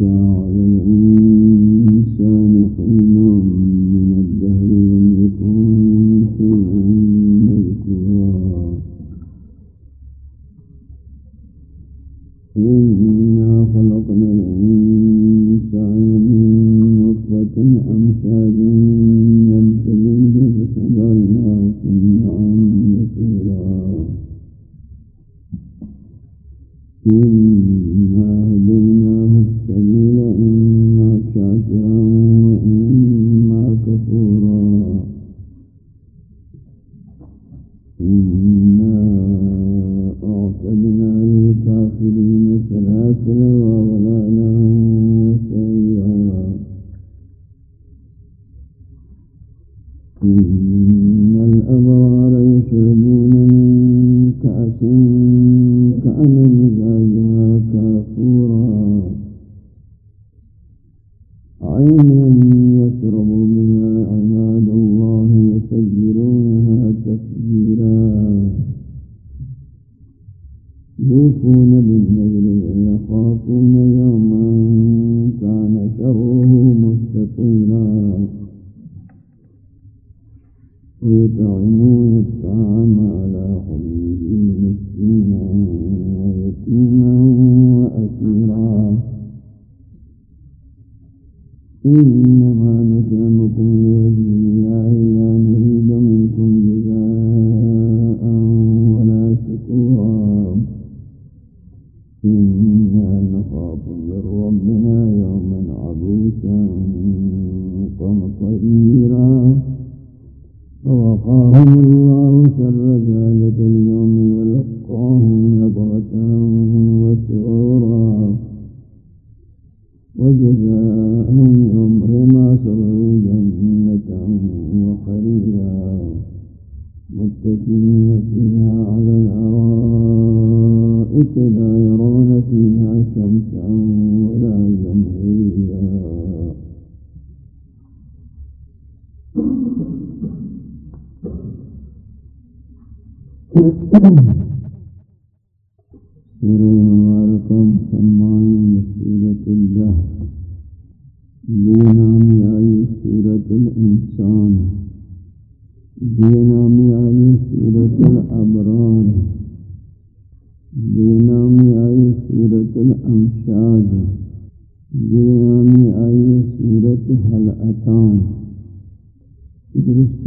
now, and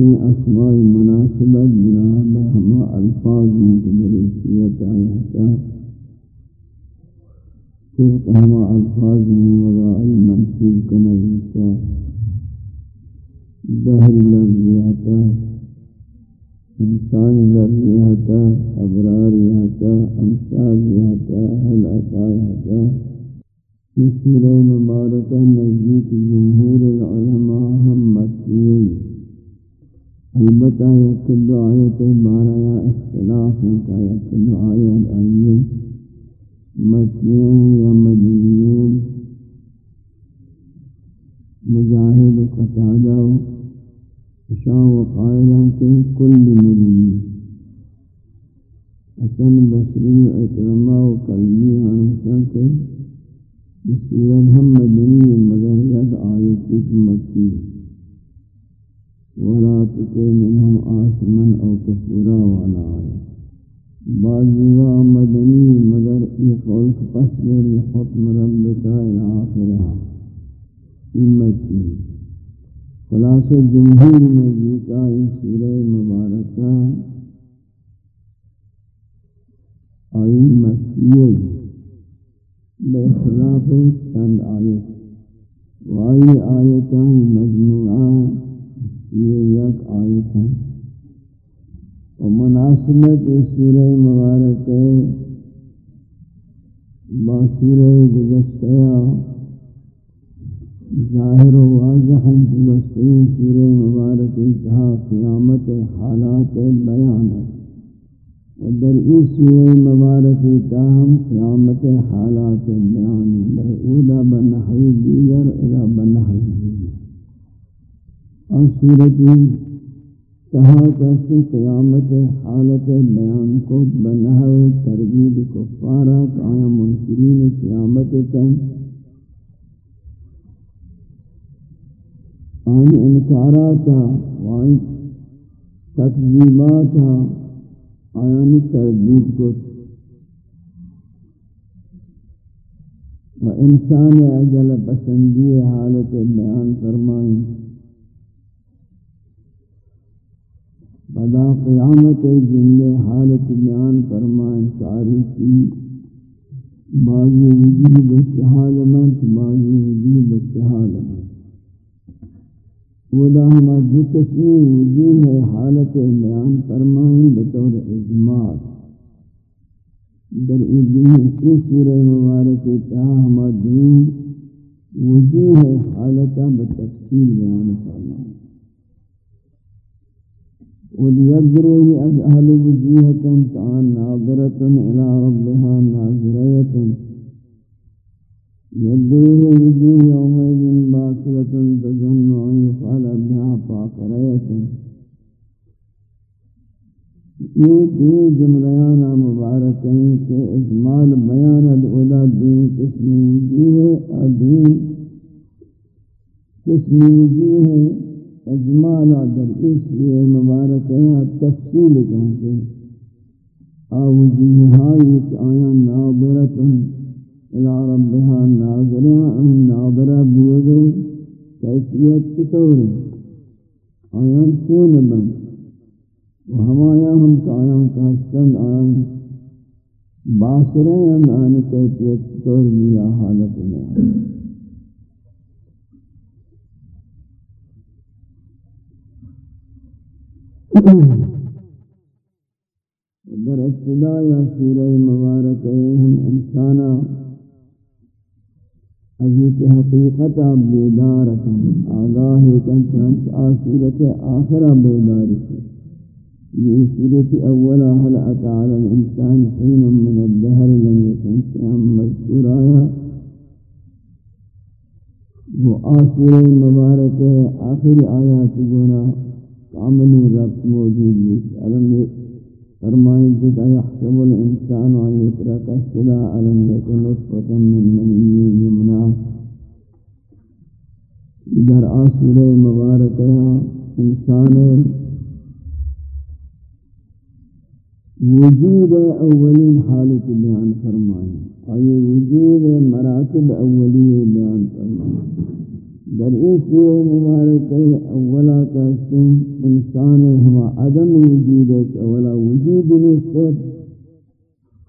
کے اسماء مناسبت جناب ہما الفاظ مقدر صورت آیا تھا۔ صرف ہما الفاظ میں وضاء المنصوب کا نظر دہر لفظ آتا انسان لفظ آتا ابرار آتا امشاد آتا حل آتا آتا اس سورہ مبارکہ نزدیک جمہور العلماء ہم مکیئی البتہ یہ کہ دعائے کے بارہ یا اختلاف ہوتا ہے کہ دعائے آئیے مکیین یا مدینین مجاہد و قطادہ و اشاء و قائلہ کے کل مدینین حسن بسری اکرمہ و قلبی ہمیشہ کے بصورت ہم مدینین مگر ید آیت مکی ہے ولا تكن منهم آثما أو كفورا ولا آية بعضها مدني مگر يقول فاصبر لحكم ربك إلى آخرها امتی خلاصہ جمہور نزدیک آئی سورہ مبارکہ. آئی مسیح بے خلاف چند آیت. و آئی آیت ہے۔ اور مناسبت اس سورہ مبارک ہے، با سورہ گزشتہ ظاہر و واضح ہے کہ وسیع سورہ مبارک انتہا قیامت حالات بیان ہے۔ و در ای سورہ مبارک تاہم قیامت حالات بیان ہے در اولا بنحوی دیگر اولا بنحوی دیگر۔ اور سورت کہاں کہتے قیامت حالت بیان کو بنہو کو پارا کایا منکرین قیامت کن آن انکارا آئیں وائن وائیں تقزیباتا آیان ترجیب کو۔ و انسان اجل پسندی حالت بیان فرمائیں۔ بدا قیامت جن حالت بیان فرمائیں ساری کی بعضی وجوب استحالمت بعضی وجوب استحالمت۔ ودا ہما جو کسی وجوہ حالت بیان فرمائیں بطور اجماع۔ در دین اس سورہ مبارک تا ہما دین وجوہ حالتا بتفصیل بیان فرمائے وَلْيَذْرُهِ أَذْ أَهْلُ وُجُوهَةً تَعَنْ نَاظِرَةً إِلَىٰ رَبِّهَا نَاظِرَيَةً. يَدُّرُ وُجُوهُ يَوْمَئِذٍ بَاسِرَةٌ تَظُنُّ أَن يُفْعَلَ بِهَا فَاقِرَةٌ یہ دین جملیان مبارک ہیں کہ اجمال بیان الاولا دین قسم وجوہ ادین قسم وجوہ اجمال در اس لیے مبارک ہیں تفصیل کہتے ہیں آوجوہائی آیا ناظرت الى ربها ناظرین ان ناظرہ بیوگے کیفیت کتور آیا کیوں بند ہمایا ہم کایا کا سن آن باسرے ہم آن کیفیت طور لیا حالت میں در ابتدا یا سورہ مبارک ہم انسانا حضرت حقیقت بیدارتا آگاہ کنچانچ آسورت آخرہ بیدارتا یہ صورت اولا حل اتا الانسان حین من الدہر لم یکن شیئا مذکور آیا وہ آسور مبارک ہے آخر آیات گونا کاملی رب موجود ہے علم فرمائیں کہ یحسب الانسان ان یترک الصدا علم یکن نطفتا من منی یمنا در آسور مبارک ہے انسان وجود اولین حالت بیان فرمائیں آئے وجود مراتب اولی بیان فرمائیں در اس مبارک اولا کا سن انسان ہما عدم وجود ہے اولا وجود نسبت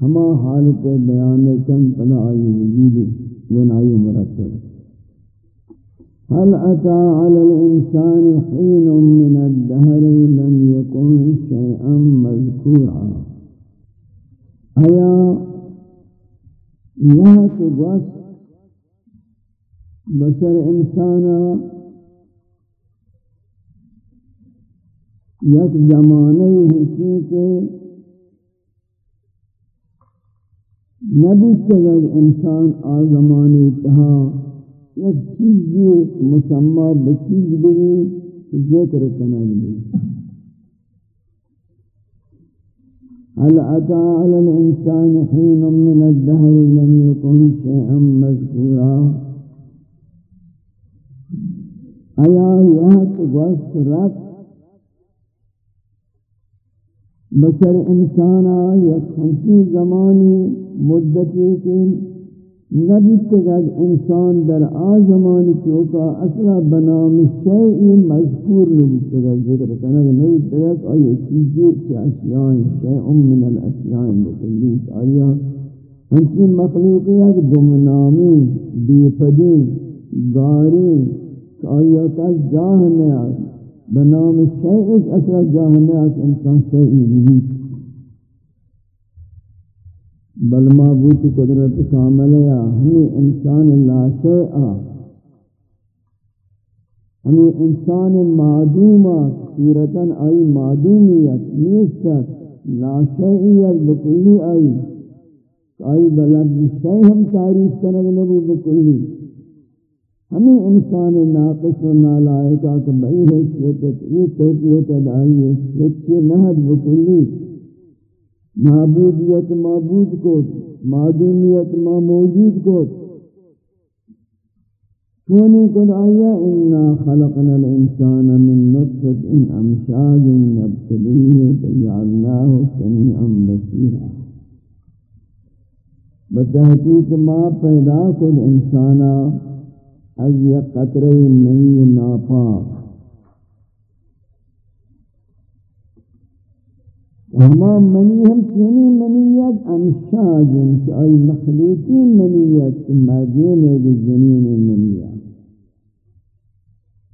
ہما حالت بیان کم پدا آئی وجود ونائی مرتب. هل أتى على الإنسان حين من الدهر لم يكن شيئا مذكورا أيا يهت بس بسر إنسانا یک زمانے ہنسی کے نبی سے انسان آ زمانے تہا یک چیزی مسمى بچیز بھی ذکر کنال بھی هل أتى على الإنسان حين من الدهر لم يكن شيئا مذكورا أيا يهت وصرت بشر انسانا یک ہنسی زمانی، مدتی کے نبتگد انسان در آزمان چوکا اصلا بنام شیئی مذکور نبتگد ذکر کرنا کہ کنگ نبتگد آئی چیزی چی اشیائیں شیئن من الاشیائیں بکلیت آیا ہنچی مخلوقیت گمنامی بیفدی گاری آیا تا جاہ میں بنام شیئی اصلا جاہ میں انسان شیئی بھی بل معبود قدرت کامل یا ہمیں انسان لا شیعہ ہمیں انسان معدومہ صورتاً آئی معدومیت نیستت لا شیعیت بکلی آئی آئی بلد شیع ہم تعریف کنگ نبی بکلی ہمیں انسان ناقص و نالائکہ کہ بئی حیثیت یہ کیفیت ادائی ہے یہ نہد بکلی معبودیت معبود کو معدومیت ما موجود کو چونی قد آیا انا خلقنا الانسان من نطفت ان امشاج نبتلیه فجعلناه سمیعا بصیرا بتحقیق ما پیدا کل انسانا یک قطره منی ناپاک ہما منی ہم چونی منیت امشاج کہ آئی مخلوقی منیت مردین ہے جنین منیت.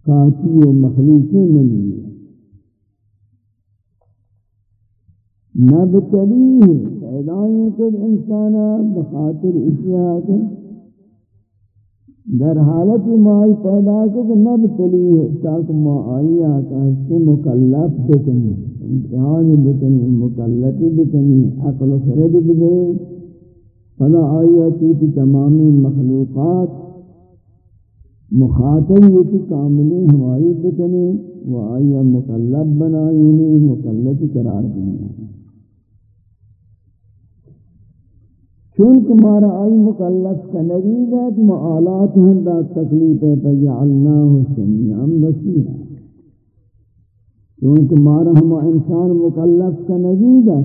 قاتی و مخلوقی منیت. نبتلیه پیدای کل انسانا بخاطر اشیاء در حالت مائی پیدا کو نبتلیه تاک ما آئیا کہ سے مکلف بکنی، امتحان بکنی، مکلفی بکنی، عقل و خرد بدے فلا آیا چیتی تمامی مخلوقات مخاطب یہ کاملی ہماری بکنی و آیا مکلف بنائینی، مکلفی قرار دینی۔ چونکہ مارا آئی مکلف کا نریگت معالات ہندہ تکلیف فجعلناہ سمیعا بصیرا۔ چونکہ مارا ہم انسان مکلف کا نگی گا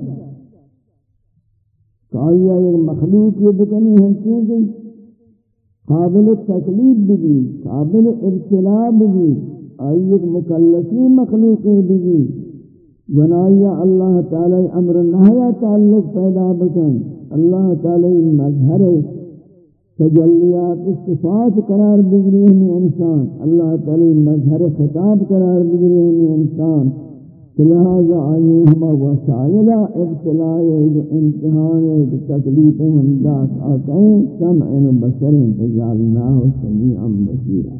کہ آیا ایک مخلوق یہ بکنی ہنچے گئی قابل تکلیف بھی قابل ابتلاع بھی آئی ایک مکلفی مخلوق بھی گنایا اللہ تعالی امر نہیا تعلق پیدا بکن۔ اللہ تعالی مظہر تجلیات صفات قرار بگری ہمیں یعنی انسان۔ اللہ تعالی مظہر خطاب قرار بگری ہمیں یعنی انسان۔ لہذا آئیے ہما وسائل ابتلاء امتحان تکلیف ہم داس آتیں سمع بسر تجعلناہ سمیعا بصیرا۔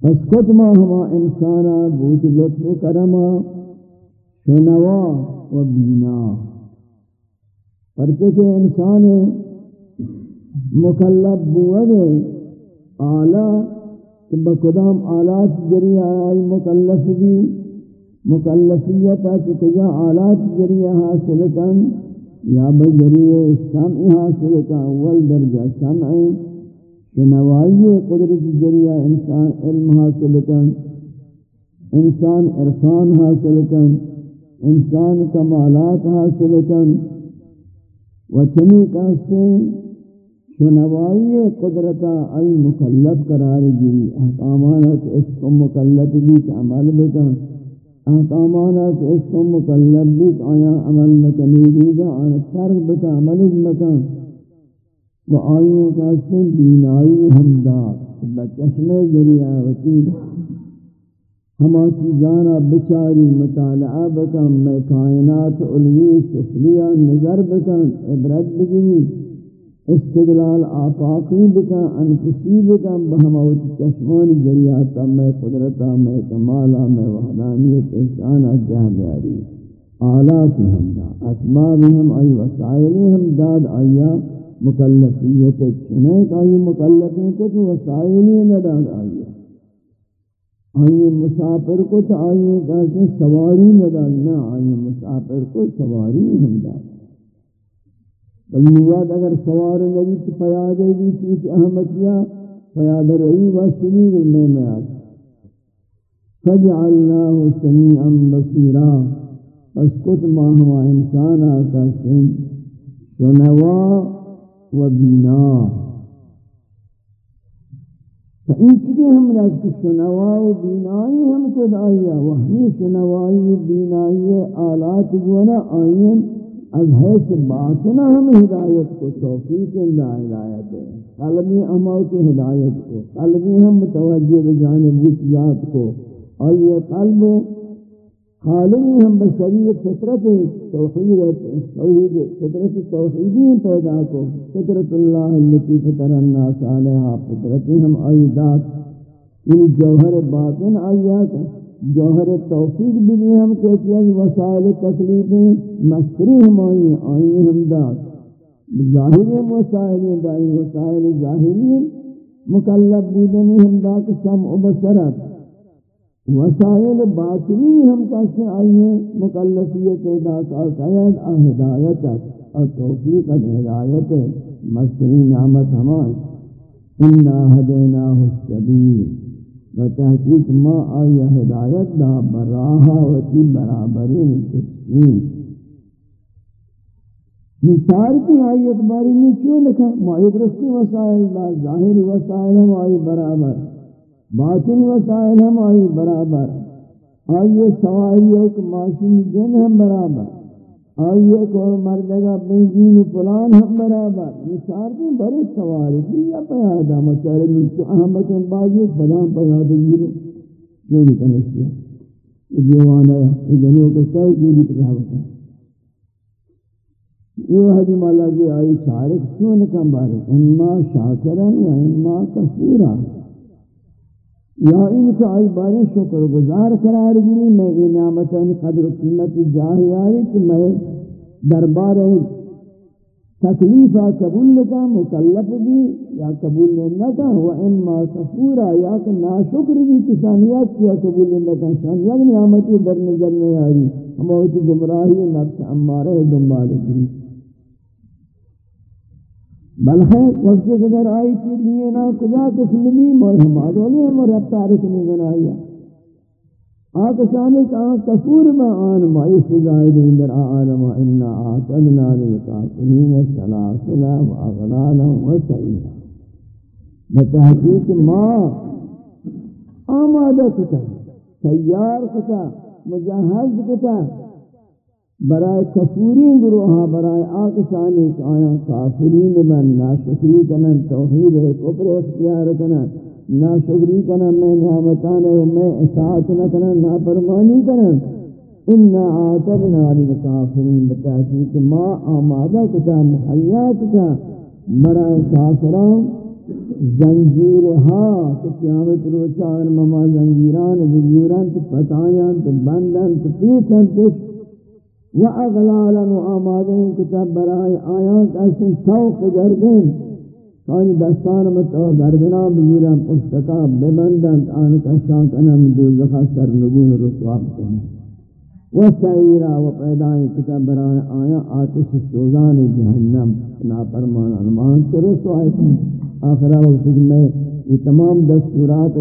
پس کتما ہما انسانا بوت لطف و کرما، شنوا و بینا۔ پرچہ انسان مکلب بوئے آلہ کہ بکدام آلات ذریعہ آئی مکلف بھی مکلفیتا کہ آلات ذریعہ حاصل کن، یا بذریعہ سمع حاصل کن، اول درجہ سمع شنوائی قدرت ذریعہ انسان علم حاصل کن، انسان عرفان حاصل کن، انسان کمالات حاصل کن و چمی کہتے شنوائی قدرتا ای مکلف قرار گیری، احکامانا کہ عشق و مکلف بھی عمل بکن، احکامانا کہ عشق و مکلف بھی آیا عمل مکنی دیگا آنا فرق بکن عمل بکن۔ و آئیے کہتے ہیں بینائی ہمدار بچشم ذریعہ وکیل ہما چیزانا بچاری مطالعہ بکن، میں کائنات علوی سفلیہ نظر بکن، عبرت بگیری استدلال آفاقی بکا انفسی بکا بہموت چشمان ذریعہ میں قدرتا، میں کمالا، میں وحدانیت احسانا جہ بیاری۔ آلات ہمدا اسباب ہم، آئی وسائلی ہم داد، آیا مکلفیت چنیک، آئی مکلفین کو تو وسائلی نداد، آیا۔ آئی مسافر کو تو آئی کہتے سواری نداد نہ آئی مسافر کو سواری ہم داد اگر سوار نبی کی فیاد ہے بھی چیز احمدیہ فیاد رئی و شنیر میں میں آتا فجعلناه سمیعا بصیرا، پس کت ماہما انسان آتا سن، شنوا و بینا۔ فإن چکے ہم رکھ شنوا و بینائی ہم کد و وہمی شنوائی و بینائی آلات گونا آئین از حیث باطنہ ہم ہدایت کو توفیق اللہ ہدایت ہے قلبی عمل کی ہدایت کو. قلبی ہم متوجہ بجانب اس ذات کو. اور یہ قلب خالقی ہم بسری فطرت توحید توحید فطرت توحیدی پیدا کو، فطرت اللہ اللتی فطر الناس علیہا فطرتی ہم آئی ذات ان جوہر باطن آئیات جوہر توفیق بھی بھی ہم کہتی ہیں وسائل تکلیفیں مستری ہم آئی آئی ہم داد ظاہری وسائل دائی وسائل ظاہری مکلب بودنی ہم دا سم و بسرت وسائل باطنی ہم کہتے آئی ہیں، مکلفیت دا قید ہدایت اور توفیق ہدایت مستری نعمت ہمائیں انا هديناه السبيل۔ وتحقیق ما آیا ہدایت دا براہا وتی برابرین تشکین نچارتی آئی اکباری میں کیوں لکھا ما ایک رسی وسائل دا، ظاہری وسائل ہم آئی برابر۔ باطن وسائل ہم آئی برابر آئیے سواری ایک معاشی جن ہم برابر آئیے کو مردگا بنزین و پلان ہم برابر۔ نشار بھی بڑی سواری کی یا پیادا مچارے نیچو احمد بازی فلان پیادا گیرو جو بھی کنشیا یہ دیوان آیا یہ جنوں کو کئی جیلی پر رہا ہوتا یہ حدی مولا جی آئی شارک کیوں نکم بارے اما شاکرن و اما کفورا۔ یا ان کا آئی بارے شکر گزار قرار گری میں یہ نعمتان قدر و قیمت جاہی آئی کہ میں دربار تکلیفہ قبول لکا مکلف بھی یا قبول لکا و اما سفورا یا کہ ناشکر بھی تشانیات کیا قبول لکا شانیات نعمتی در نظر میں آئی ہم ہوتی گمراہی نفس امارے دنبال گری بلکہ وقت کے اگر آئی تھی لیے نا کجا قسم بھی مور ہمارے لیے ہم رب تارک نہیں بنایا آکسانی کا کفور با آن مائی سزائی دین در آلم انا آتدنا للکافرین سلاسلا و اغلالا و سعیلا بتحقیق ما آمادہ کتا، تیار کتا، مجہز کتا برائے کفورین گروہاں برائے آکسانی کہ آیا کافرین من ناشکری کنن، توحید ہے کفر اختیار کنن، ناشکری کنن، میں نعمتان ہے میں احساس نہ کنن ناپرمانی کنن، انا آتبنا للکافرین بتاکی کہ ما آمادہ کتا محیات کتا برائے کافران زنجیر ہاں تو قیامت روچان مما زنجیران، بزیوران، تو پتایان، تو بندن تو پیچن تو و اغلالا و آمادین کتاب برای آیات اسن سوق گردین کانی دستان متو گردنا بگیرم پشتکا ببندند آنک اشان کنم دوزخا سر نگون رسواب کنم. و سعیرا و پیدای کتاب برای آیا آتش سوزان جہنم ناپرمان علمان چه رسوائی کنم. آخرہ وقت میں یہ تمام دستورات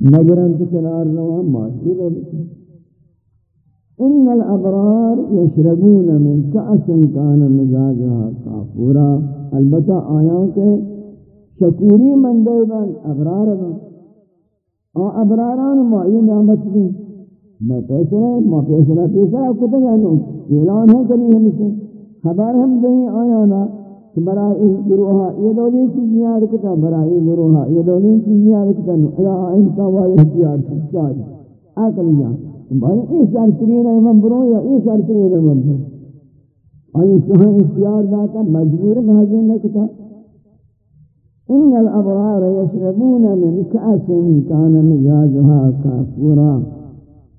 نگرن کے کنار رہا معاشی رو بکن إن الأبرار يشربون من كأس كان مزاجها كافورا. البتہ آیاں کے شکوری مندے بن ابرار بن. اور ابراران معین نعمت بھی میں پیسے رہے میں پیسے رہے پیسے رہے کتے گئے اعلان ہے کنی ہمیشہ خبر ہم دیں آیا نا کہ برائی گروہا یہ دولی چیزیں یاد کتا برائی گروہا یہ دولی چیزیں یاد کتا الہ انتا والی احتیار سچار آکل جان بھائی یہ شرطرین ہے ممبروں یا یہ شرطرین ہے ممبروں آئی سہاں اختیار داتا مجبور بھاجیں لکتا ان الابرار يشربون من كأس كان مزاجها كافورا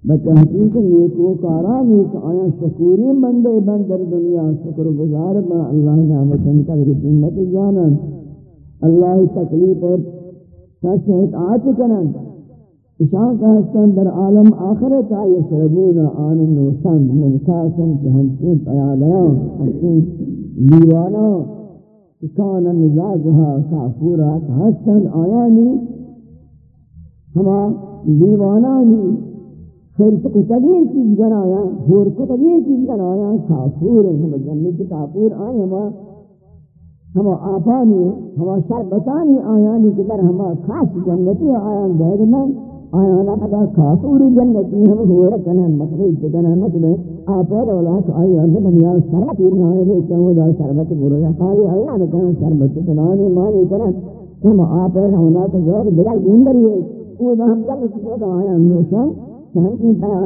بتحقیق نیکو کارانی کہ آیا شکوری بندے بندر دنیا شکر گزار با اللہ نعمتن کا رسمت زانن اللہ تکلیف سچ آت کنن اشان کا حسن در عالم آخرت آئی شربون آن نوشن من کاسن چہنچین پیالیاں حسن لیوانا کان مزاجها کافورا حسن آیانی ہما لیوانانی پھر کو تغیر چیز بنایا ہور کو تغیر چیز بنایا کافور ہم جنت کافور آئے ہما ہما آپانی ہما شربتانی آیانی کہ در ہما خاص جنتی آیان دہر میں آیا لقد کافور جنتی ہم ہوئے کنن مخرج کنن مطلب آپ ہے اولا تو آئی ہم دنیا شرط نہ ہے کہ وہ آیا نہ کنن شربت مانی کنن۔ ہم آپ ہے۔ ہونا تو جو بلا گندر ہے وہ ہم جب تو آیا نوشن سہن کی پیا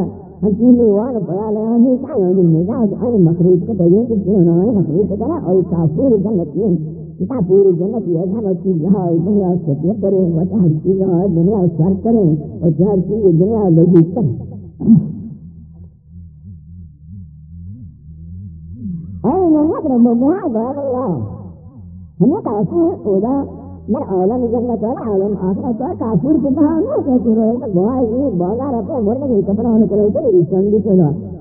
ہنچی میں وان پیا لے ہمیں کیا ہے مزاج ہے مخرج کا یہ کہ جو نہ ہے مخرج اور کافور جنتی کتاب پوری جنت یہ ہم کی جہاں دنیا سے کرے وہ ہر چیز دنیا سر کرے اور ہر چیز دنیا لگی کرے أين نضرب بهذا الله هم كافور ولا لا عالم جنة ولا عالم آخرة كافور كبها ما كافور بهاي بازار أبو مرة كفر هون كلام كله يسند كذا لا ولا يستشني جبر نسكين بينات كذا على الدنيا على النهر كفاف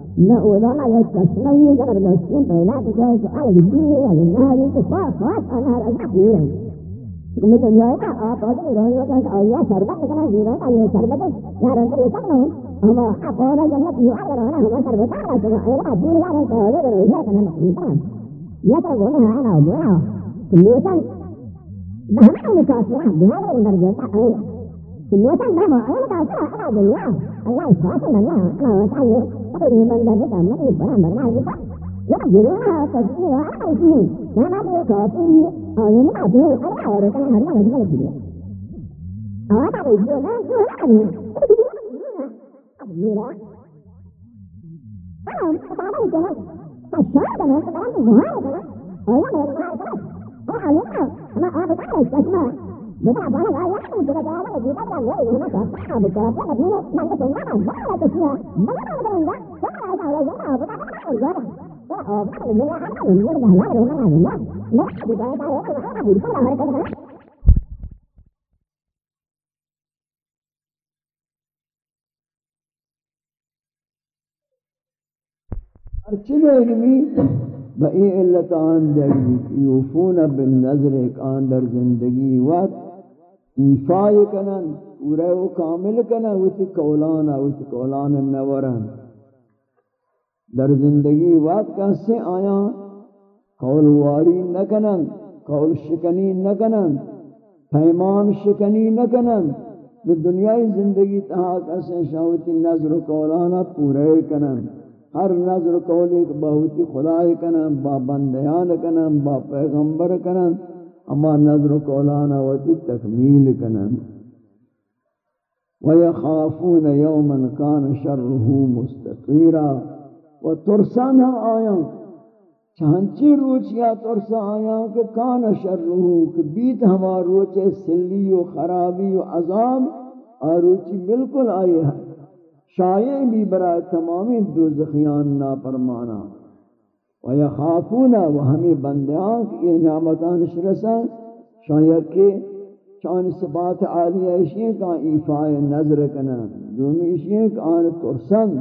فاف أنا هذا كافور میں دنیا کا آپ اور روز روز کا آیا سربت کرنا جیوا کا یہ سربت یا رنگ یہ سب نو ہم آپ اور جنت یہ آ رہا ہے ہم سربت کا تو ہے دین کا ہے تو یہ روز کا نہ نہیں یہ تو وہ ہے نا وہ نا تو یہ سن بہنا میں کا سنا بہنا اندر جو تا ہے تو یہ سن بہنا ہے کا سنا ہے دنیا اللہ خاص نہ نہ انا چاہیے تو یہ بندہ کا مت بڑا بڑا ہے یہ ضرور ہے کہ یہ ہے کہ نہ نہ یہ کافی اور نہ جو ہے اور کہ ہر نہ نہ دی اور تا یہ نہ جو ہے اب میرا ہم بابا کو تو شاید نہ تو نہ وہ ہے اور نہ نہ اور نہ انا اب تا ہے ببعض هذا يحكم بجدارة جدارة غير مثل صعب بئی علت آن یوفون بالنظر ایک آن در زندگی وقت ایفای کنن پورے و کامل کنن ویتی کولانا ویتی کولانا نورن. در زندگی وقت کہسے آیا قول واری نکنن قول شکنی نکنن، پیمان شکنی نکنن میں دنیای زندگی تہا کہسے شاوتی نظر و قولانا پورے کنن. ہر نظر قول ایک بہتی خدای کنن، با بندیان کنن، با پیغمبر کنن. اما نظر قولانا وتی تکمیل کنن وَيَخَافُونَ يَوْمًا كَانَ شَرُّهُ مُسْتَطِيرًا. و ترسان آیا چانچی روچیا ترسا آیا کہ کان شرہو کہ بیت ہما روچے سلی و خرابی و عذاب آروچی بالکل آئی ہے. شایع بھی برای تمامی دوزخیان ناپرمانا. و یا یخافونا و ہمیں بندیاں کہ یہ نعمتان شرسا شایع کے چان صفات عالی اشیاء کا ایفاء نظر کنا دومی اشیاء کا آن ترسن.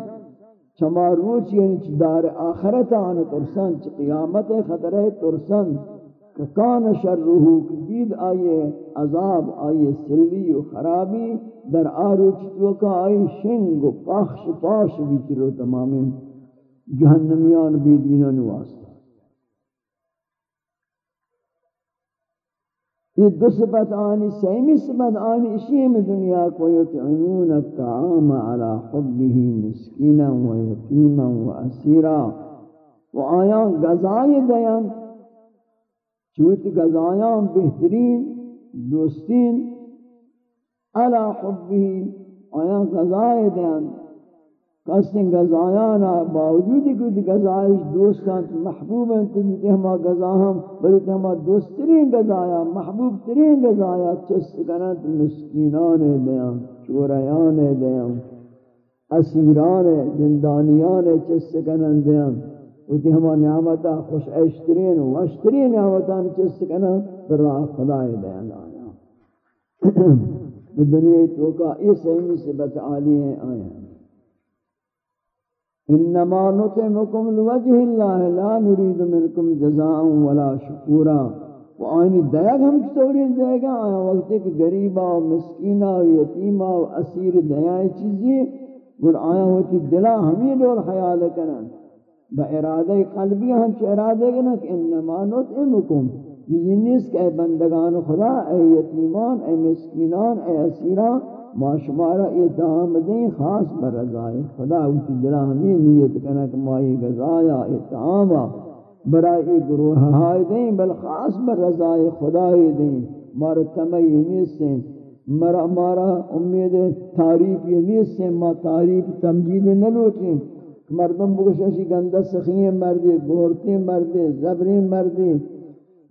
چما روچ یعنی چ دار آخرت آن ترسن چ قیامت خطرہ ترسن. کہ کان شرہو کہ بید آئیے عذاب آئیے سلی و خرابی در آروچ تو کا آئی شنگ و پاخش پاش بیتی رو تمامی. جہنمیان بیدینان واسطہ یہ دو صفت آنی سیمی صفت آنی اسی میں دنیا کو یتعنون الطعام على حبه مسکینا و یتیما و اسیرا. و آیان غذای دیان چوت غذایان بہترین دوستین على حبه آیان غذای دیان. کسن گزایانا باوجود کہ گزایش دوستان محبوب ہیں تجھتے ہما گزاہم بلکہ ہما دوسترین گزایا محبوب ترین گزایا چست کنت مسکینان دیاں چوریان دیاں اسیران زندانیان چست کنن دیاں وتی ہما نعمتا خوش عشترین و عشترین نعمتان چست کنن پر راہ خدای دیاں آیا دنیا توکا اس سہمی سے بتعالی ہیں آیا انما نطعمكم لوجه الله لا نريد منكم جزاء ولا شكورا وآنی دیگ ہم چطوری دے گا آیا وقت ایک گریبا و مسکینہ و یتیمہ و اسیر دیائی چیزی گر آیا ہوتی دلا ہمیں دور خیال کنن با ارادہ قلبی ہم چو ارادہ کنن کہ انما نطعمكم جزی نیس کہ اے بندگان خدا، اے یتیمان، اے مسکینان، اے اسیران ما شمارا اتحام دیں خاص بر رضائے۔ خدا اسی دلہ ہمیں نیت کنا کہ ما یہ گزایا اتحاما برای گروہ ہائی دیں، بل خاص بر رضائے خدا دیں۔ مارا تمہی نیت سے مرا مارا امید تعریف یہ نیت سے، ما تعریف تمجید نہ لوٹیں مردم بگششی گندہ سخییں مردی گورتیں مردی زبریں مردی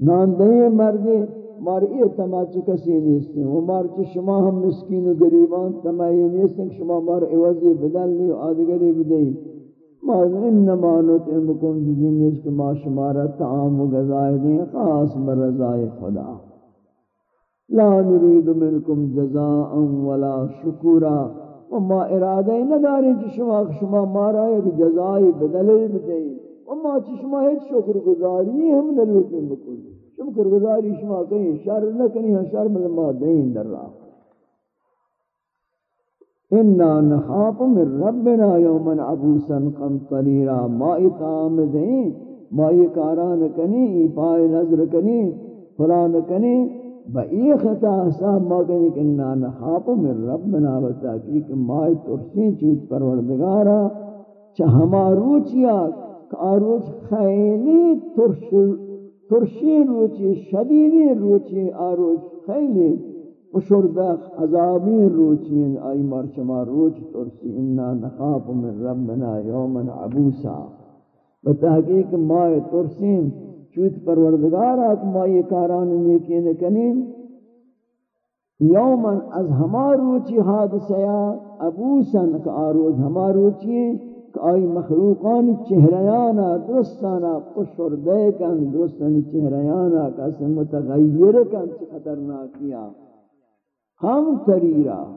ناندہیں مردی مار یہ تماچ کسی نیستیں و مار چی شما ہم مسکین و گریبان تمائی نیستیں کہ شما مار عوضی بدلنی و آدگری بدئی۔ ما انما نطعمکم جزی نیست کہ ما شمارا تعام و غذائی دیں، خاص برزائی خدا۔ لا نريد منکم جزاء ولا شکورا۔ و ما ارادہ نداری کہ شما شما مارا ایک جزائی بدلی بدئی۔ و ما چی شما ایک شکر گزاری ہم نلوٹیں بکلی شکر گزاری شما کنی، شر نہ کنی ہاں شر میں ما دین در راہ. انا نخاف من ربنا یوما عبوسا قمطریرا، ما اتام دیں ما یہ کاران کنی، ای پائے نظر کنی، فلان کنی با ای خطا حساب ما کنی کہ انا نخاف من ربنا بتاکیک ما ترسین چیز پروردگارا چا ہما روچیا کاروچ خیلی ترشل ترشین روچی، شدیدی روچی آروچ، خیلی پشردخ عذابی روچین آئی مرچما روچ ترسی، انا نخاف من ربنا یوما عبوسا بتحقیق مائی ترسین چوت پروردگار آک مائی کاران نیکی نکنیم. یوما از ہما روچی حادثیا، عبوسا کہ آروچ ہما روچی کہ آئی مخلوقان چہریانا، درستانا، پشردے کن درستان چہریانا، کسی متغیر کن، چی خطرناکیا ہم تریرا.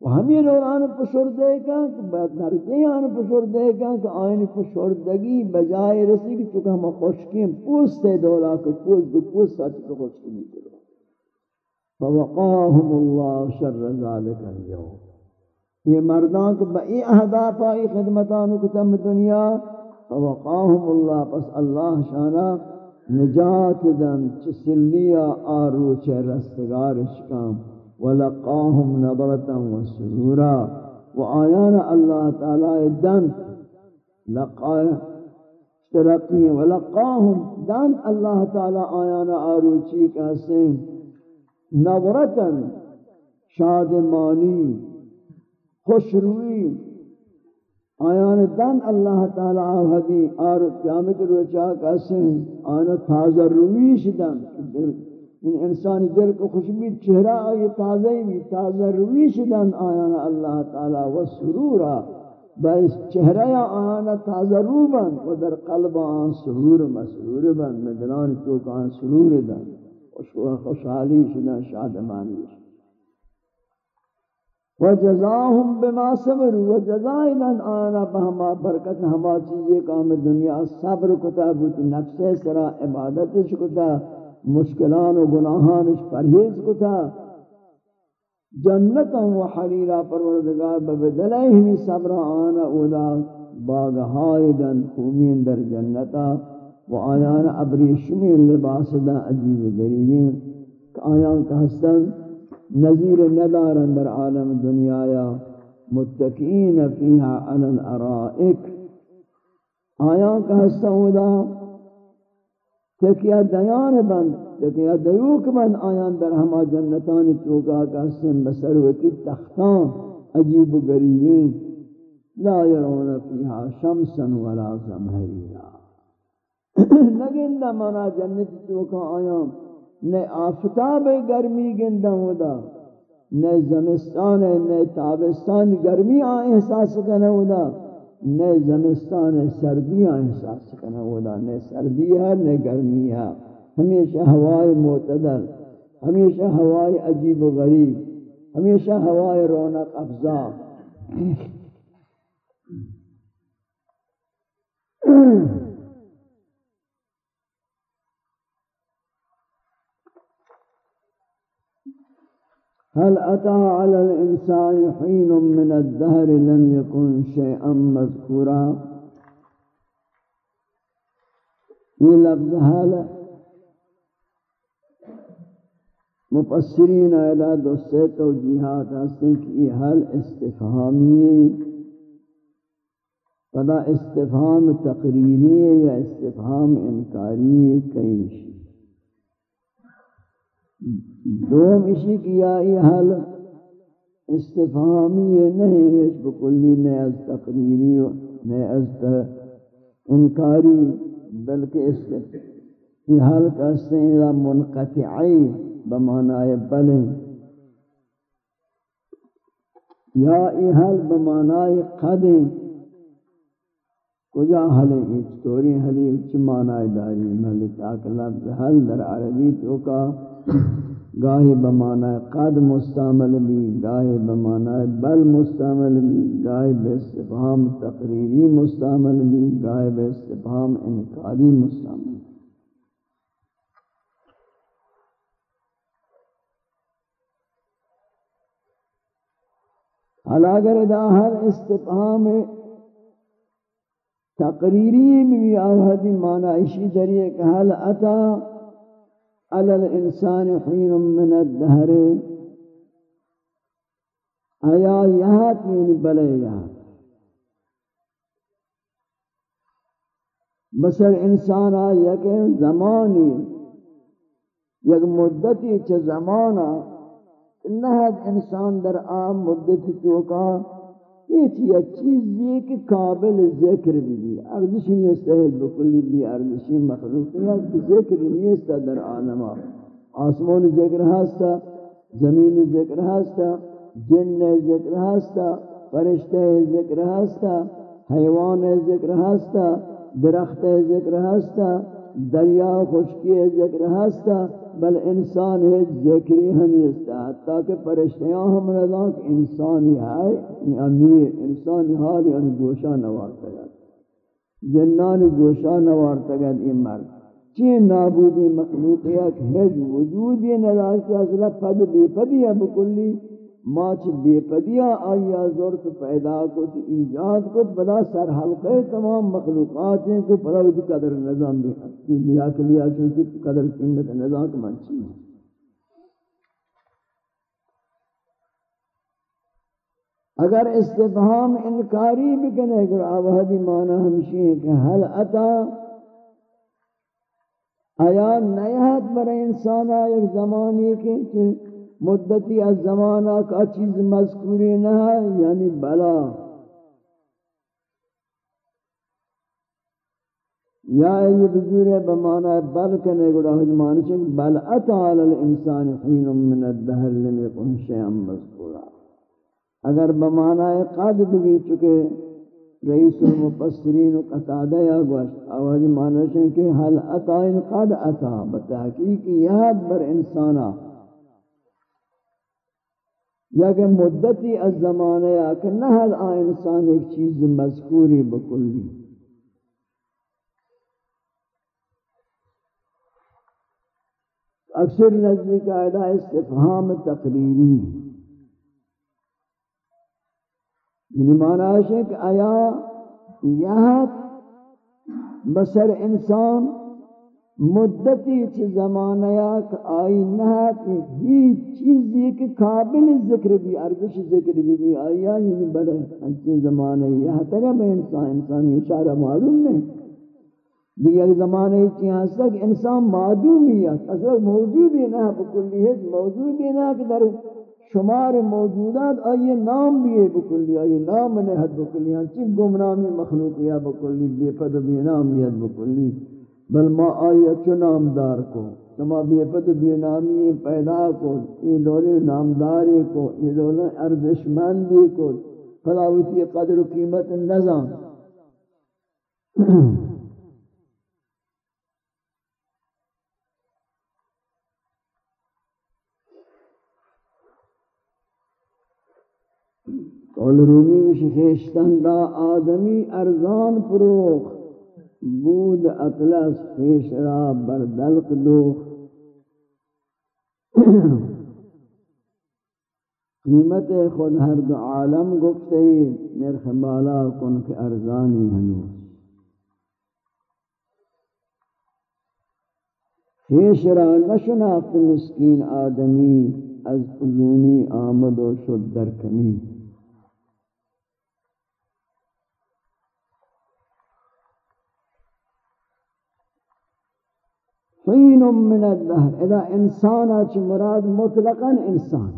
و ہمیں دوران پشردے کن، کہ بعد نرجے آن پشردے کن، کہ آئین پشردگی بجائے رسی کہ چکہ ہم خوشکیم پوستے دولا کہ پوست دو پوست ساتھ کو خوشکی کرو. فوقاهم اللہ شر ذالک اليوم. یہ مردان کو بئی اہداف آئی خدمتان کتم دنیا فوقاهم اللہ، پس اللہ شانا نجات دن چسلیا آروچ رستگار شکام ولقاهم نظرتا و سرورا، و آیان اللہ تعالی دن لقاء اشترقی ولقاهم دن اللہ تعالی آیان آروچی کا سن نظرتا شادمانی خوش روی. آیان دن اللہ تعالی آہدی آر قیامت روچا کسن آیان تازہ روی شدن ان انسانی دل کو خوشبی چہرہ آئی تازہ بھی تازہ روی شدن آیان اللہ تعالی و سرورا باعث چہرہ آیان تازہ رو بن و در قلب آن سرور مسرور بن مدلان تو کان سرور دن. خوشحالی شدن شادمانی شدن. وجزاهم بما صبروا. وجزائنا آنا بہما برکت، ہما چیزیں کام دنیا صبر کتا، بوتی نفس سرا، عبادتش کتا، مشکلان و گناہانش پرہیز کتا. جنتا و حریرا پروردگار ببدلائے ہمی صبر آنا اولا باغہائی دن خومین در جنتا. و آیان ابریشمی لباس دا عجیب غریبین. آیان کا حسن نظیر ندارن در عالم دنیا یا متقین فیها علی الارائک. آیا کہ سودا تکیہ دیان بند تکیہ دیوک بند آیا در ہما جنتان توکا کا سن بسروتی تختان. عجیب و غریبین لا يرون فيها شمسا ولا زمهريرا نگن دا منا جنت توکا آیا نہ آفتاب گرمی گندہ ہودا، نہ زمستان، نہ تابستان گرمی آ احساس کرنا ہودا، نہ زمستان سردی آ احساس کرنا ہودا، نہ سردی ہے، نہ گرمی ہے۔ ہمیشہ ہوائے معتدل، ہمیشہ ہوائے عجیب و غریب، ہمیشہ ہوائے رونق افزا۔ هل أتى على الإنسان حين من الدهر لم يكن شيئا مذكورا؟ یہ لفظ حال مفسرین اعلا دو سے توجیحات ہستیں کہ یہ حل استفہامی پدا استفہام تقریری یا استفہام انکاری کئی دوم اسی کیا یہ حل استفامی نہیں ہے، اس بکلی نئے از تقریری نئے از انکاری، بلکہ اس یہ حل کا سینہ منقطعی بمعنی بلیں۔ یا یہ حل بمعنی قدیں، کجا حلیں ایچ توری حلی اچ معنی داری محلی تاک لفظ حل در عربی تو کا گاہی بمانا قد مستعمل بھی، گاہی بمانا بل مستعمل بھی، گاہی بے استفہام تقریری مستعمل بھی، گاہی بے استفہام انکاری مستعمل حالا اگر ادا ہر استفہام تقریری بھی آوہدی مانا اسی دریئے کہ حل اتا علی الانسان حین من الدہر آیا یہاں تین یعنی بلے یہاں؟ بسر انسان آیا کہ زمانی، یک مدتی چھ زمانا نہد انسان در آم مدتی توکا یہ چیز چیزی کہ قابل ذکر بھی بھی ارزشی نیستا بکلی بھی ارزشی مخلوقیات ذکر نیستا در عالمہ آسمان ذکر ہستا زمین ذکر ہستا جن ذکر ہستا فرشتہ ذکر ہستا حیوان ذکر ہستا درخت ذکر ہستا دریا خشکی ذکر ہستا بل انسان ہے ذکری ہمیستا حتیٰ کہ پرشتیاں ہم رضا کہ انسانی ہے یعنی انسانی حال یعنی گوشہ نوارتا گا جنان گوشہ نوارتا گا یہ مرد. چی نابودی مخلوقیت ہے وجودی نداشتی اصلا پد بی پدی ہے بکلی ماچ بے پدیا آیا ضرورت پیدا کت، ایجاد کت، بلا سر حلقے تمام مخلوقات ہیں کو پلا وجود قدر نظام بھی حقی بیا کلیا چونکہ قدر قیمت نظام کا منچی ہے۔ اگر استفہام انکاری بکنے گر آوہدی معنی ہمشی ہے کہ حل اتا آیا نیہت بر انسان آیا ایک زمانی کے مدتی از زمانہ کا چیز مذکوری نہ ہے یعنی بلا۔ یا یہ بزور بمانا بل کنے گڑا حج مانشک بل اتا علی الانسان حین من الدہر لم یکن شیئا مذکورا۔ اگر بمانا قد بھی چکے، رئیس المفسرین و قطادہ یا گوشت آواز مانشک کہ حل اتا ان قد اتا، بتحقیق یاد بر انسانا۔ یا کہ مدتی از زمانے یا کہ نہ ہر انسان ایک چیز مذکوری بکلی. اکثر نزدی قاعدہ استفہام تقریری. یعنی معنی ہے کہ آیا یہاں بسر انسان مدتی چھ زمانہ کہ آئی نہ کہ ہی چیزی کہ قابل ذکر بھی، ارزش ذکر بھی بھی آئی یعنی بڑے انچے زمانہ یہاں تک میں انسان انسان اشارہ معلوم نہیں۔ دیگر زمانے چیہاں سک انسان معدومیت اصلا موجود ہی نہ بکلی ہے موجود ہی نہ کہ در شمار موجودات آئیے نام بھی ہے بکلی، آئیے نام نہت بکلی۔ ہاں چی گمنامی مخلوق یا بکلی، بے پد بے نامیت بکلی۔ بل ما آیا چو نامدار کو تما بے پت بے نامی پیدا کو یہ دولے نامداری کو یہ دولے ارزشمندی کو فلاوتی قدر و قیمت نظام قول رومی شخیشتن دا آدمی ارزان فروخ بود اطلس خیش را بر دلق دو. قیمت خود ہر دو عالم گفتے نرخ بالا کن کے ارزانی ہنوز خیش را نشناخت مسکین آدمی، از فزونی آمد و شد در کمی حین من الدهر اذا انسان اچ مراد مطلقا انسان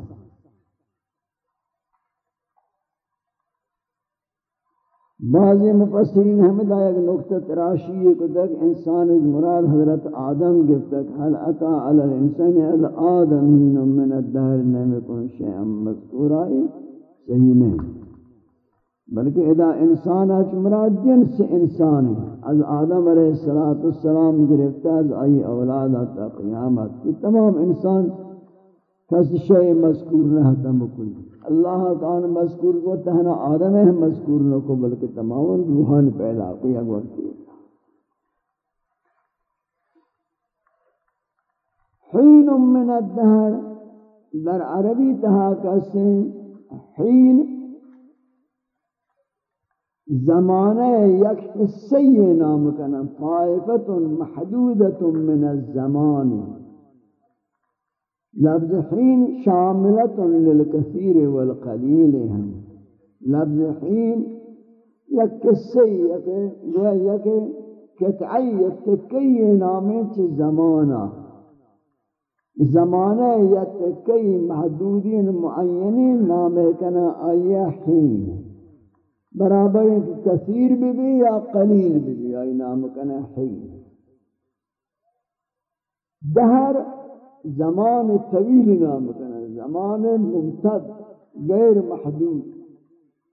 بعضی مفسرین ہمیں دایا کہ نقطہ تراشی کو تک انسان از مراد حضرت آدم گفتک حل اتا علی الانسان از آدمین من الدهر نمی کن شیئا مذکورائی صحیح نہیں۔ بلکہ ادا انسان اچ مراد جنس انسان ہے۔ از آدم علیہ الصلوۃ والسلام گرفتہ از ای اولاد تا قیامت یہ تمام انسان کس شے مذکور نہ تم کوئی اللہ کان مذکور کو تہنا آدم ہے مذکور نہ کو، بلکہ تمام روحان پیدا کوئی اگور کی حین من الدهر در عربی تہا کسیں حین زمانہ یک حصی نام کنم. طائفت محدودت من الزمان. لفظ حین شاملت للکثیر والقلیل ہم لفظ حین یک قصی یک یک یک تکی نامی چی زمانہ زمانہ یک تکی محدودین معینین نامی کنا آیا حین. برابر ہے کہ کثیر بھی بھی یا قلیل بھی بھی، آئی نام کنا حی دہر زمان طویل نام کنا زمان ممتد، غیر محدود،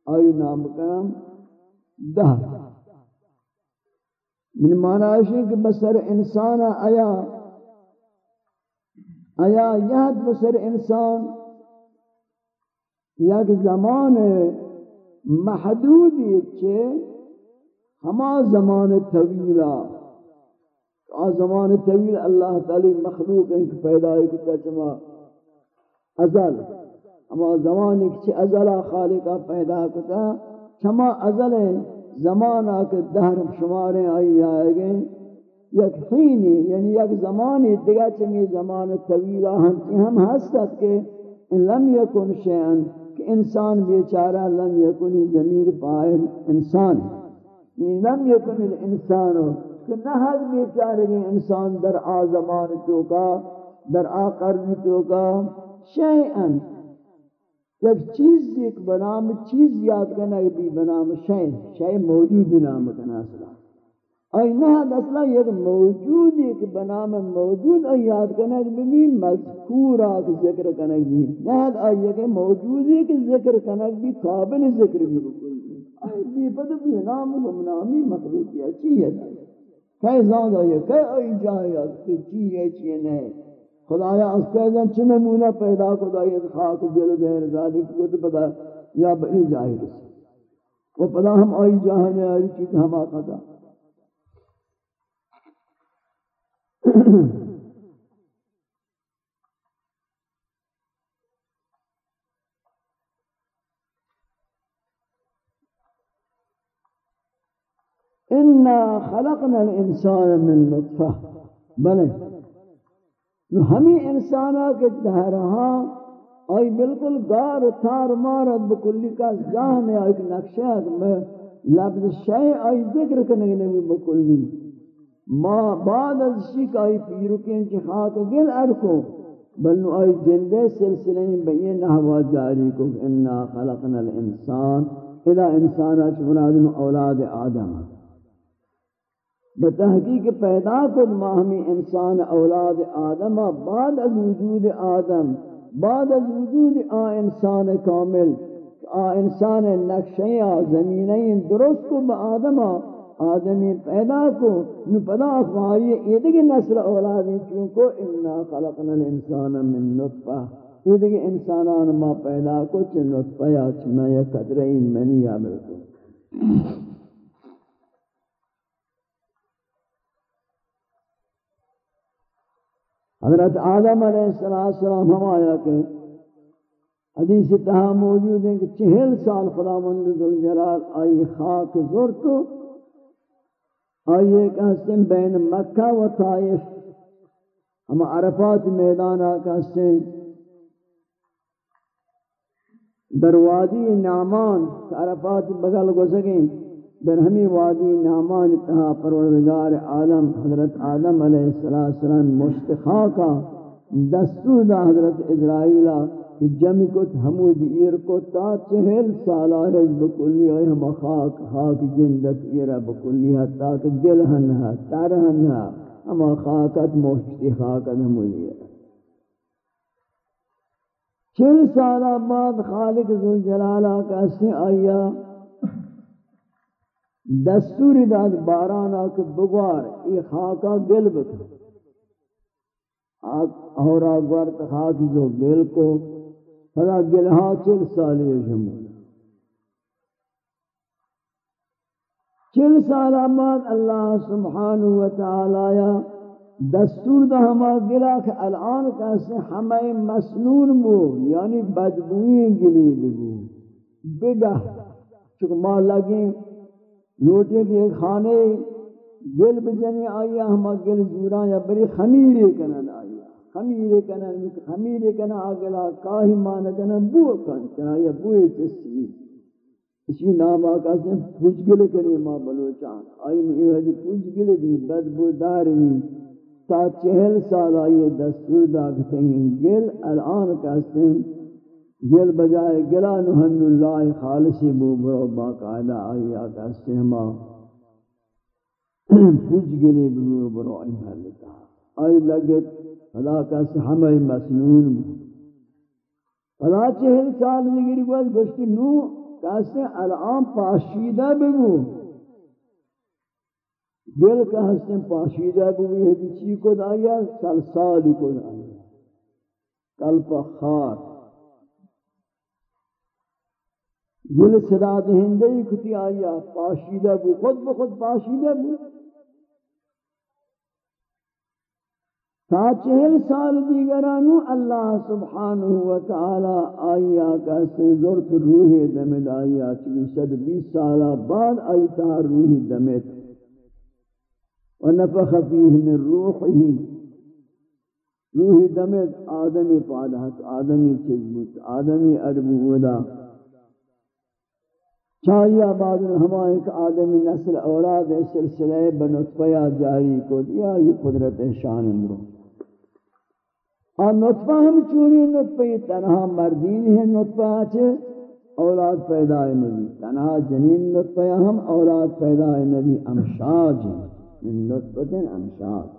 آئی نام کنا دہر۔ من معنی ہے کہ بسر انسان آیا آیا یاد بسر انسان یک زمان محدودی چھے ہما زمان طویلہ آ۔ زمان طویل اللہ تعالی مخلوق ان کی پیدا کتا چما ازل۔ ہما زمان ایک چھے ازلہ خالقہ پیدا کتا۔ چما ازل زمانہ کے دہر شمارے آئی آئے گئے۔ یک حینی یعنی یک زمانی دیگا چمی زمان طویلہ ہم ہم حسد کے۔ ان لم یکن شیئن۔ کہ انسان بیچارہ لم یکنی ضمیر فاعل انسان یعنی لم یکن الانسان کہ نہ حد بیچارے انسان در آزمان تو کا، در آقرن تو کا۔ شیئن یک چیز ایک بنام، چیز یاد کرنا بھی بنام شیئن شیئن موجود نام کنا سلام ای نہ یک موجود ایک بنام موجود ای یاد کرنے بھی مذکورا کی ذکر کرنے بھی نہ ای کہ موجود ایک ذکر کرنے بھی قابل ذکر بھی بکل ای بھی پد بھی نام و نامی مخلوق ہے چی ہے کہ زاد ہے کہ ای جایا کہ چی ہے چی نہیں خدایا اس کے دن چھ نمونہ پیدا کو دای خاک دل غیر ذالک کو تو پتہ یا بئی ظاہر وہ پتہ ہم ای جاہنے ای چیز ہم آقا انا خلقنا الانسان من نطفه بلے۔ ہمیں انسانا کے دہرہا آئی بالکل گار تار مارد بکلی کا ذہن ہے ایک نقشہ میں لفظ شیء آئی ذکر کرنے نبی بکلی۔ ما بعد از شک آئی پیروکیں چی خاک گل ارکو، بلنو آئی جندے سلسلے بیئے نحوہ جاری کو، انا خلقنا الانسان اذا انسانا چمرادن اولاد آدم بتحقیق پیدا کد ما ہمیں انسان اولاد آدم بعد از وجود آدم، بعد از وجود آ انسان کامل، آ انسان نقشیہ زمینین درست کو با آدمہ آدمی پیدا کو، نو پدا افوائی یہ دیکھ نسل اولادی چونکو انا خلقنا الانسان من نطفہ۔ یہ دیکھ انسانان ما پیدا کو چھ نطفہ یا چھ میں یہ قدرین منی عمل کو حضرت آدم علیہ السلام ہم آیا کہ حدیث تہا موجود ہے کہ چہل سال خدا مند ذوالجلال آئی خاک زورتو آئیے کہستیں بین مکہ و طائف، ہم عرفات میدان کہستیں در وادی نعمان عرفات بغل گو سکیں در ہمی وادی نعمان اتہا پروردگار عالم حضرت آدم علیہ السلام مشتخا کا دستور دا حضرت اسرائیلہ کہ جمع کت حمود ایر کو تا چہل سالہ رج بکلی آئی ہم خاک خاک جندت ایر بکلی حتی کہ دل ہنہا تر ہنہا ہم خاکت موشتی خاکت حمود ایر۔ چل سالہ بعد خالق ذوالجلالہ کا سے آیا، دستوری داد بارانا کے بگوار، ای خاکا گل بکر اور آگوار تخاکی جو گل کو۔ فلا گلہا ہاں چل سالی جمعہ چل سال بعد اللہ سبحانہ وتعالی دستور دا ہما گلا کہ الان کیسے ہمیں مسنون بو یعنی بدبوئی گلی بگو۔ بگہ چکہ ما لگیں لوٹے کے ایک خانے، گل بجنے آیا ہما گل زورا یا بری خمیرے کنن۔ آیا خمیرے کنن خمیرے کنن آگلا، کاہی مانا کنن بو کن چنا یا بوئے چسی اسی نام آقا سے پوچھ گلے کنے ماں بلوچان۔ آئی میں یہ حدی پوچھ گلے بھی بدبو دار تا چہل سال آئیے دستور داکتے ہیں۔ گل الان کہتے ہیں گل بجائے گلا نحن اللہ خالصی بو برو باقاعدہ آئی آقا سے ہما پوچھ گلے برو برو آئی محلتا آئی لگت خدا کا سے ہمیں مسنون خدا چہل سال دیگر گوز گوشتی نو کہتے الان پاشیدہ بگو۔ گل کا ہستیں پاشیدہ بگو، یہ چی کو دایا سلسال کو دایا۔ کلپ خار۔ گل صدا دہندے کتی آیا، پاشیدہ بو، خود بخود پاشیدہ بو۔ تا چہل سال دیگرانو اللہ سبحانہ وتعالی آیا کا سنزورت روح دمد آیا چلی صد بیس سالہ بعد آیتا روح دمد. ونفخ فیہ من روحی. روح دمد آدمی پادہت آدمی چزبت آدمی اربو ودا چاہیا بعد ہمائے ایک آدمی نسل اولاد سلسلہ بنطفیہ جاری کو دیا، یہ قدرت شان اندروں اور نطفہ ہم چونی، نطفہ تنہا مردین ہے نطفہ چھے اولاد پیدا ہے نبی۔ تنہا جنین نطفہ ہم، اولاد پیدا ہے نبی۔ امشاج من یعنی نطفت امشاج۔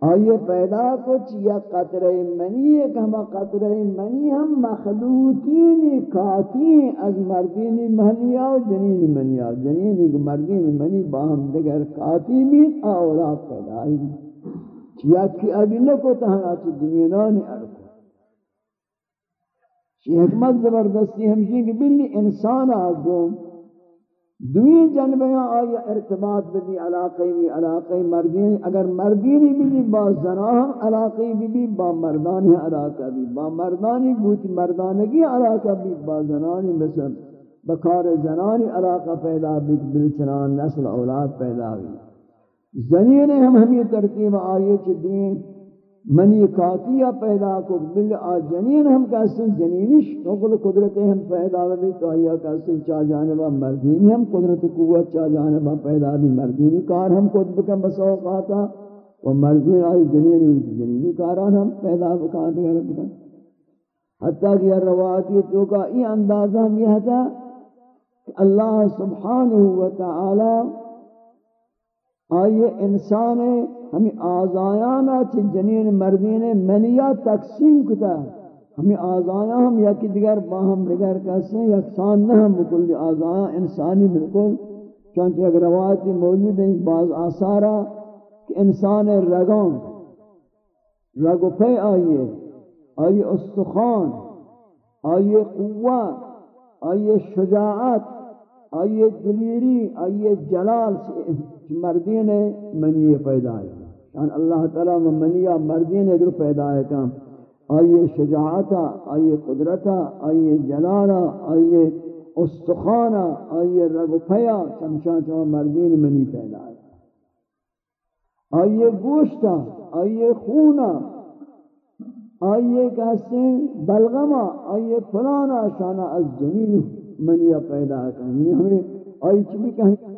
آئیے پیدا کچھ یا قطرہ منی ہے کہ ہم قطرہ منی، ہم مخلوطین کاتی از مردین منیا و جنین منیا جنین مردین منی باہم دگر کاتی بھی اولاد پیدا ہے چیا کی اڈنہ کو تہنا چی ارکو. چی حکمت زبردستی ہمشی جی کہ بلی انسان آگو دوی جنبیاں آیا ارتباط بھی علاقی بھی علاقی مردین، اگر مردینی بھی با زناہم علاقی بھی با مردانی علاقہ بھی با مردانی بوتی مردانگی علاقہ بھی با زنانی مثل بکار زنانی علاقہ پیدا بھی بلچنان نسل اولاد پیدا بھی زنین ہم ہمیں ترتیب آئیے چھ دین منی کاتیہ پیدا کو بل آ جنین ہم کہتے ہیں جنینش نقل قدرت ہم پیدا بھی تو آئیہ کہتے ہیں چاہ جانبا مردینی ہم قدرت قوت چاہ جانبا پیدا بھی مردینی کار ہم خود بکم بسوقاتا و مردین آئی جنینی ہوئی جنینی کاران ہم پیدا بکاتے ہیں بکم حتیٰ کہ یہ روایتی تو کا یہ اندازہ ہم یہ تھا کہ اللہ سبحانہ وتعالی آئیے انسان ہمیں آزایانا چھ جنین مردین منیا تقسیم کتا ہمیں آزایا ہم یکی دیگر باہم دیگر کہتے یکسان نہ ہم بکل آزایا انسانی بالکل چونکہ اگر روایتی موجود ہیں، بعض آثارا کہ انسان رگان رگو پہ آئیے آئیے استخان آئیے قوت آئیے شجاعت، آئیے دلیری، آئیے جلال مردین منی پیدا ہے۔ شان اللہ تعالیٰ میں منیا مردین در پیدا ہے کام۔ آئیے شجاعتا، آئیے قدرتا، آئیے جلالا، آئیے استخانا، آئیے رگ رگفیا چمشا چما مردین منی پیدا ہے۔ آئیے گوشتا، آئیے خونا، آئیے کہتے بلغما آئیے فلانا شانا از جنین منیا پیدا ہے کام۔ یعنی ہمیں آئی چلی کہیں۔